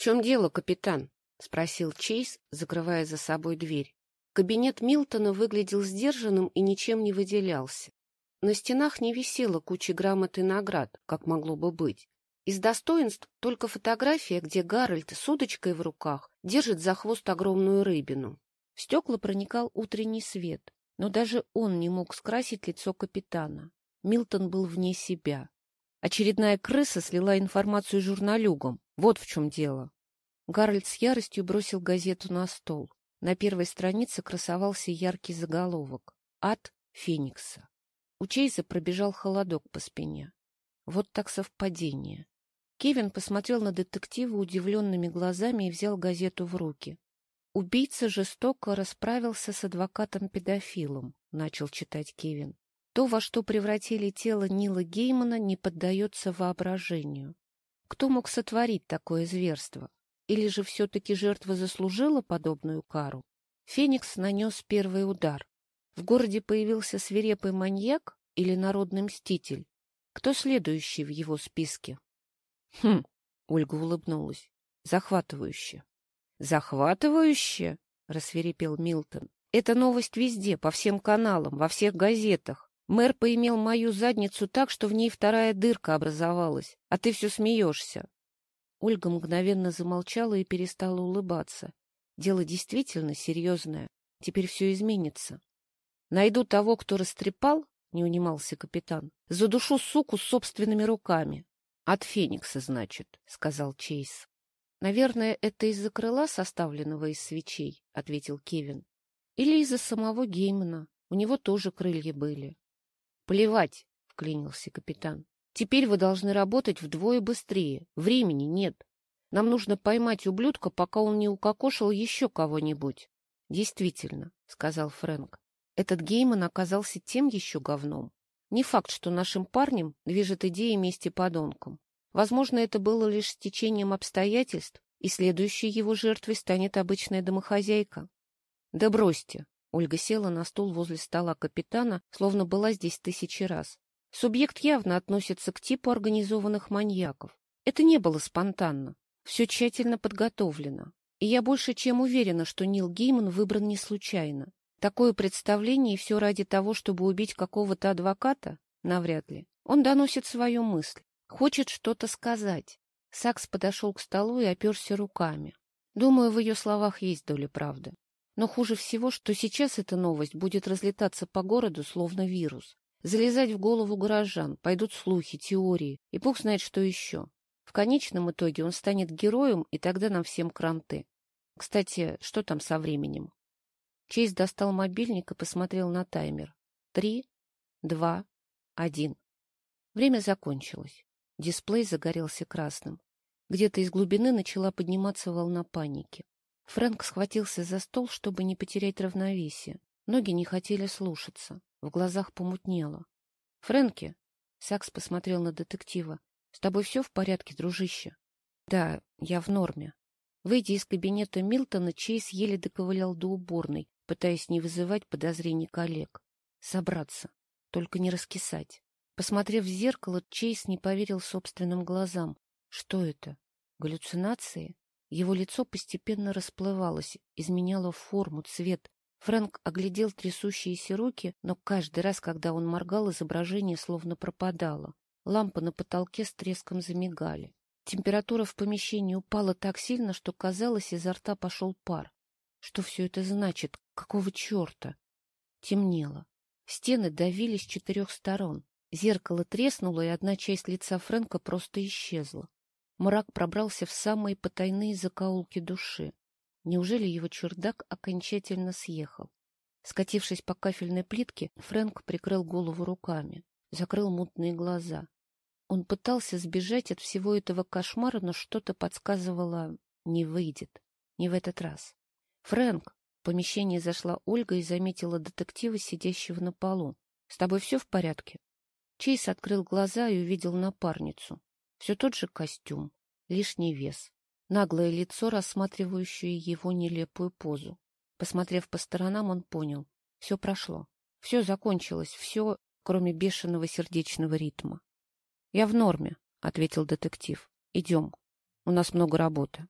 чем дело, капитан? — спросил Чейз, закрывая за собой дверь. Кабинет Милтона выглядел сдержанным и ничем не выделялся. На стенах не висела куча грамот и наград, как могло бы быть. Из достоинств только фотография, где Гарольд с удочкой в руках держит за хвост огромную рыбину. В стекла проникал утренний свет, но даже он не мог скрасить лицо капитана. Милтон был вне себя. Очередная крыса слила информацию журналюгам. Вот в чем дело. Гарольд с яростью бросил газету на стол. На первой странице красовался яркий заголовок «Ад Феникса». У Чейза пробежал холодок по спине. Вот так совпадение. Кевин посмотрел на детектива удивленными глазами и взял газету в руки. «Убийца жестоко расправился с адвокатом-педофилом», — начал читать Кевин. «То, во что превратили тело Нила Геймана, не поддается воображению. Кто мог сотворить такое зверство? Или же все-таки жертва заслужила подобную кару? Феникс нанес первый удар. В городе появился свирепый маньяк или народный мститель? Кто следующий в его списке? Хм, Ольга улыбнулась. Захватывающе. Захватывающе? рассверепел Милтон. Это новость везде, по всем каналам, во всех газетах. Мэр поимел мою задницу так, что в ней вторая дырка образовалась, а ты все смеешься. Ольга мгновенно замолчала и перестала улыбаться. Дело действительно серьезное. Теперь все изменится. Найду того, кто растрепал, — не унимался капитан, — задушу суку собственными руками. От Феникса, значит, — сказал Чейз. — Наверное, это из-за крыла, составленного из свечей, — ответил Кевин. — Или из-за самого Геймана. У него тоже крылья были. — Плевать, — вклинился капитан. — Теперь вы должны работать вдвое быстрее. Времени нет. Нам нужно поймать ублюдка, пока он не укокошил еще кого-нибудь. — Действительно, — сказал Фрэнк. Этот Гейман оказался тем еще говном. Не факт, что нашим парнем движет идея мести подонкам. Возможно, это было лишь стечением обстоятельств, и следующей его жертвой станет обычная домохозяйка. — Да бросьте! — Ольга села на стул возле стола капитана, словно была здесь тысячи раз. Субъект явно относится к типу организованных маньяков. Это не было спонтанно. Все тщательно подготовлено. И я больше чем уверена, что Нил Гейман выбран не случайно. Такое представление и все ради того, чтобы убить какого-то адвоката? Навряд ли. Он доносит свою мысль, хочет что-то сказать. Сакс подошел к столу и оперся руками. Думаю, в ее словах есть доля правды. Но хуже всего, что сейчас эта новость будет разлетаться по городу, словно вирус. Залезать в голову горожан, пойдут слухи, теории, и бог знает, что еще. В конечном итоге он станет героем, и тогда нам всем кранты. Кстати, что там со временем? Чейз достал мобильник и посмотрел на таймер. Три, два, один. Время закончилось. Дисплей загорелся красным. Где-то из глубины начала подниматься волна паники. Фрэнк схватился за стол, чтобы не потерять равновесие. Ноги не хотели слушаться. В глазах помутнело. — Фрэнки! — Сакс посмотрел на детектива. — С тобой все в порядке, дружище? — Да, я в норме. Выйдя из кабинета Милтона, Чейз еле доковылял до уборной, пытаясь не вызывать подозрений коллег. Собраться, только не раскисать. Посмотрев в зеркало, Чейз не поверил собственным глазам. Что это? Галлюцинации? Его лицо постепенно расплывалось, изменяло форму, цвет. Фрэнк оглядел трясущиеся руки, но каждый раз, когда он моргал, изображение словно пропадало. Лампы на потолке с треском замигали. Температура в помещении упала так сильно, что, казалось, изо рта пошел пар. Что все это значит? Какого черта? Темнело. Стены давили с четырех сторон. Зеркало треснуло, и одна часть лица Фрэнка просто исчезла. Мрак пробрался в самые потайные закоулки души. Неужели его чердак окончательно съехал? Скатившись по кафельной плитке, Фрэнк прикрыл голову руками, закрыл мутные глаза. Он пытался сбежать от всего этого кошмара, но что-то подсказывало — не выйдет. Не в этот раз. «Фрэнк!» В помещение зашла Ольга и заметила детектива, сидящего на полу. «С тобой все в порядке?» Чейз открыл глаза и увидел напарницу. Все тот же костюм, лишний вес, наглое лицо, рассматривающее его нелепую позу. Посмотрев по сторонам, он понял. Все прошло. Все закончилось, все, кроме бешеного сердечного ритма. — Я в норме, — ответил детектив. — Идем. У нас много работы.